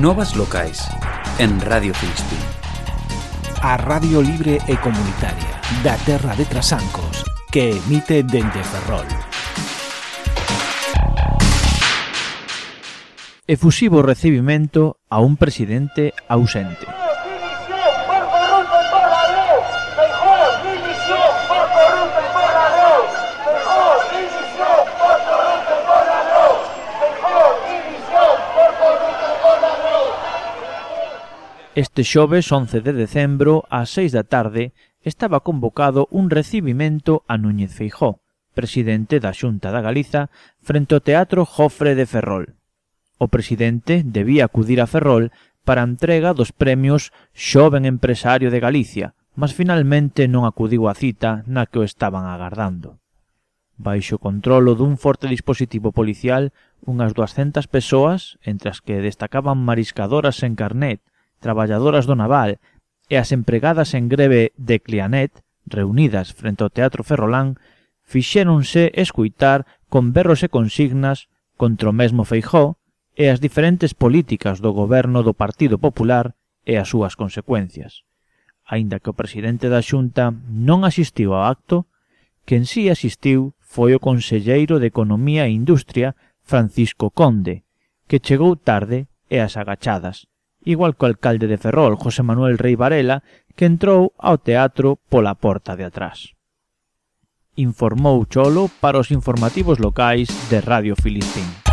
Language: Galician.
Novas locais en Radio Filispín. A Radio Libre e Comunitaria da Terra de Trasancos que emite dende Ferrol. Efusivo recibimento a un presidente ausente. Este xoves 11 de decembro, ás 6 da tarde, estaba convocado un recibimento a Núñez Feijó, presidente da Xunta da Galiza, frente ao Teatro Jofre de Ferrol. O presidente debía acudir a Ferrol para a entrega dos premios Xoven Empresario de Galicia, mas finalmente non acudiu á cita na que o estaban agardando. Baixo controlo dun forte dispositivo policial, unhas 200 persoas, entre as que destacaban mariscadoras en carnet, traballadoras do naval e as empregadas en greve de Clianet, reunidas frente ao Teatro Ferrolán, fixéronse escuitar con berros e consignas contra o mesmo Feijó e as diferentes políticas do goberno do Partido Popular e as súas consecuencias. Aínda que o presidente da Xunta non asistiu ao acto, quen si sí asistiu foi o conselleiro de Economía e Industria Francisco Conde, que chegou tarde e as agachadas, igual co alcalde de Ferrol, José Manuel Rei Varela, que entrou ao teatro pola porta de atrás. Informou Cholo para os informativos locais de Radio Filistín.